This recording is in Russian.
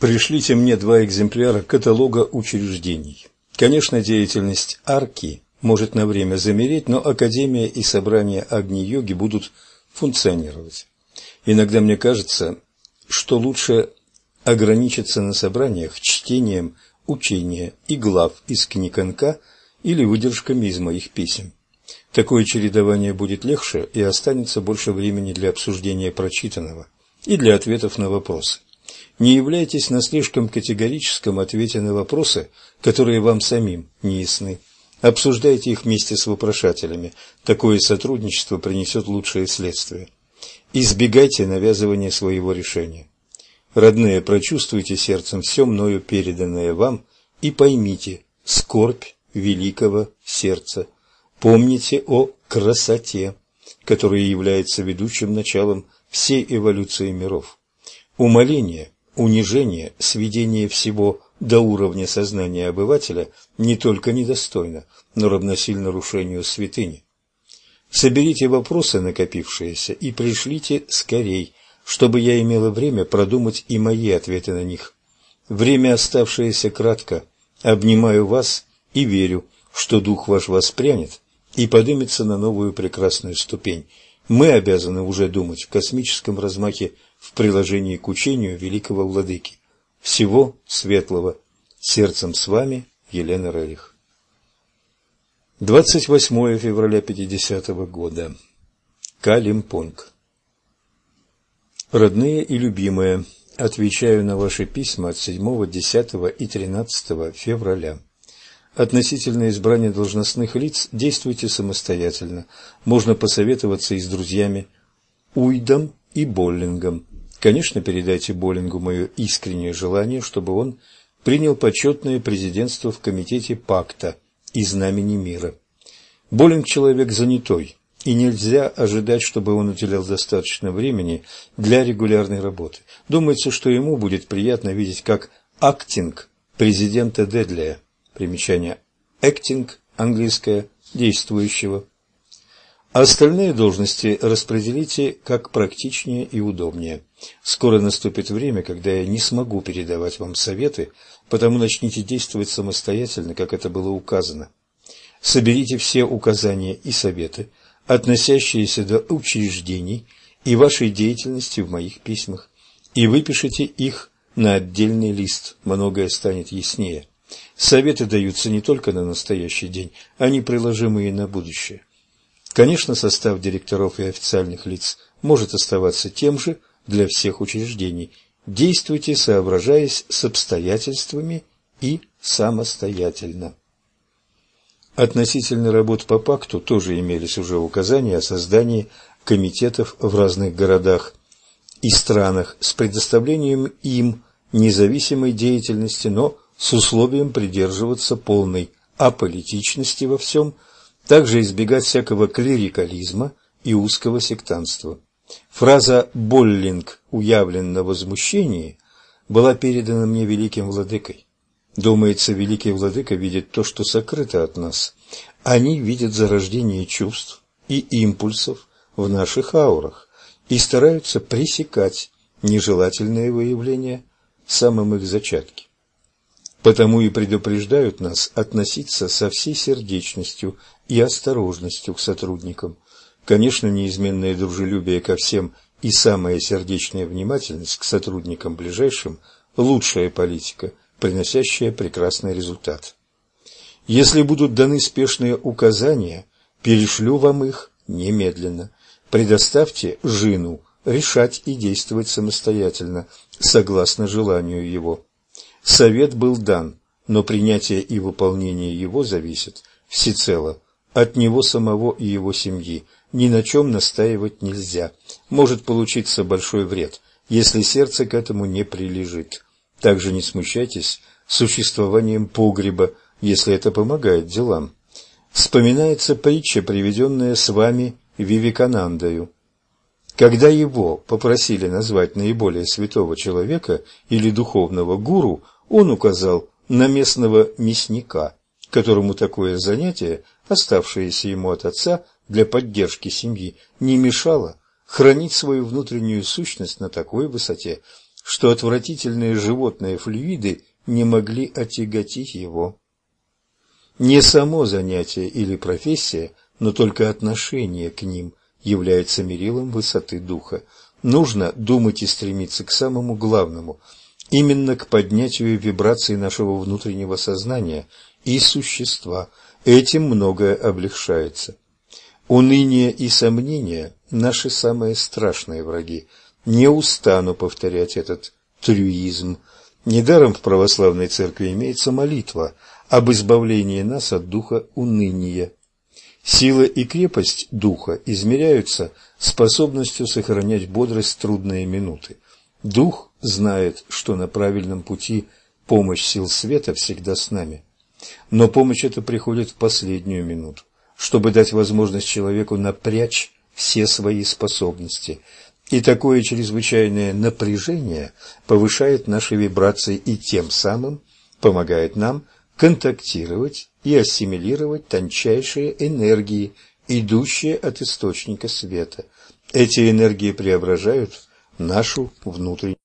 Пришлите мне два экземпляра каталога учреждений. Конечно, деятельность арки может на время замереть, но Академия и собрания Агни-йоги будут функционировать. Иногда мне кажется, что лучше ограничиться на собраниях чтением учения и глав из книг НК или выдержками из моих писем. Такое чередование будет легче и останется больше времени для обсуждения прочитанного и для ответов на вопросы. Не являйтесь на слишком категорическом ответе на вопросы, которые вам самим не ясны. Обсуждайте их вместе с вопрошателями. Такое сотрудничество принесет лучшие следствия. Избегайте навязывания своего решения. Родные, прочувствуйте сердцем все мною переданное вам и поймите скорбь великого сердца. Помните о красоте, которая является ведущим началом всей эволюции миров. Умоление, унижение, сведение всего до уровня сознания обывателя не только недостойно, но равносильно нарушению святыни. Соберите вопросы, накопившиеся, и пришлите скорей, чтобы я имела время продумать и мои ответы на них. Время, оставшееся кратко, обнимаю вас и верю, что дух ваш воспрянет и поднимется на новую прекрасную ступень. Мы обязаны уже думать в космическом размахе в приложении к учению великого владыки. Всего светлого. Сердцем с вами Елена Рерих. 28 февраля 50 -го года. Калимпонг. Родные и любимые, отвечаю на ваши письма от 7, 10 и 13 февраля. Относительно избрания должностных лиц действуйте самостоятельно. Можно посоветоваться и с друзьями Уйдом и Боллингом. Конечно, передайте Боллингу мое искреннее желание, чтобы он принял почетное президентство в комитете пакта и знамени мира. Боллинг человек занятой, и нельзя ожидать, чтобы он уделял достаточно времени для регулярной работы. Думается, что ему будет приятно видеть, как актинг президента Дедлия. Примечание актинг английское действующего. Остальные должности распределите как практичнее и удобнее. Скоро наступит время, когда я не смогу передавать вам советы, потому начните действовать самостоятельно, как это было указано. Соберите все указания и советы, относящиеся до учреждений и вашей деятельности в моих письмах, и выпишите их на отдельный лист, многое станет яснее. Советы даются не только на настоящий день, они приложимы и на будущее. Конечно, состав директоров и официальных лиц может оставаться тем же для всех учреждений. Действуйте, соображаясь с обстоятельствами и самостоятельно. Относительно работ по пакту тоже имелись уже указания о создании комитетов в разных городах и странах с предоставлением им независимой деятельности, но с условием придерживаться полной аполитичности во всем, также избегать всякого клерикализма и узкого сектанства. Фраза «Боллинг уявлен на возмущении» была передана мне великим владыкой. Думается, великий владыка видит то, что сокрыто от нас. Они видят зарождение чувств и импульсов в наших аурах и стараются пресекать нежелательные выявления самым их зачатки. Потому и предупреждают нас относиться со всей сердечностью и осторожностью к сотрудникам. Конечно, неизменное дружелюбие ко всем и самая сердечная внимательность к сотрудникам ближайшим – лучшая политика, приносящая прекрасный результат. Если будут даны спешные указания, перешлю вам их немедленно. Предоставьте Жину решать и действовать самостоятельно, согласно желанию его. Совет был дан, но принятие и выполнение его зависит всецело от него самого и его семьи. Ни на чем настаивать нельзя. Может получиться большой вред, если сердце к этому не прилежит. Также не смущайтесь существованием погреба, если это помогает делам. Вспоминается притча, приведенная с вами Вивеканандою. Когда его попросили назвать наиболее святого человека или духовного гуру, он указал на местного мясника, которому такое занятие, оставшееся ему от отца для поддержки семьи, не мешало хранить свою внутреннюю сущность на такой высоте, что отвратительные животные флюиды не могли отяготить его. Не само занятие или профессия, но только отношение к ним является мерилом высоты духа. Нужно думать и стремиться к самому главному, именно к поднятию вибраций нашего внутреннего сознания и существа. Этим многое облегчается. Уныние и сомнения – наши самые страшные враги. Не устану повторять этот трюизм. Недаром в православной церкви имеется молитва об избавлении нас от духа уныния. Сила и крепость духа измеряются способностью сохранять бодрость в трудные минуты. Дух знает, что на правильном пути помощь сил света всегда с нами. Но помощь эта приходит в последнюю минуту, чтобы дать возможность человеку напрячь все свои способности. И такое чрезвычайное напряжение повышает наши вибрации и тем самым помогает нам контактировать и ассимилировать тончайшие энергии, идущие от источника света. Эти энергии преображают нашу внутреннюю